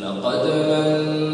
لقد من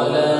ولا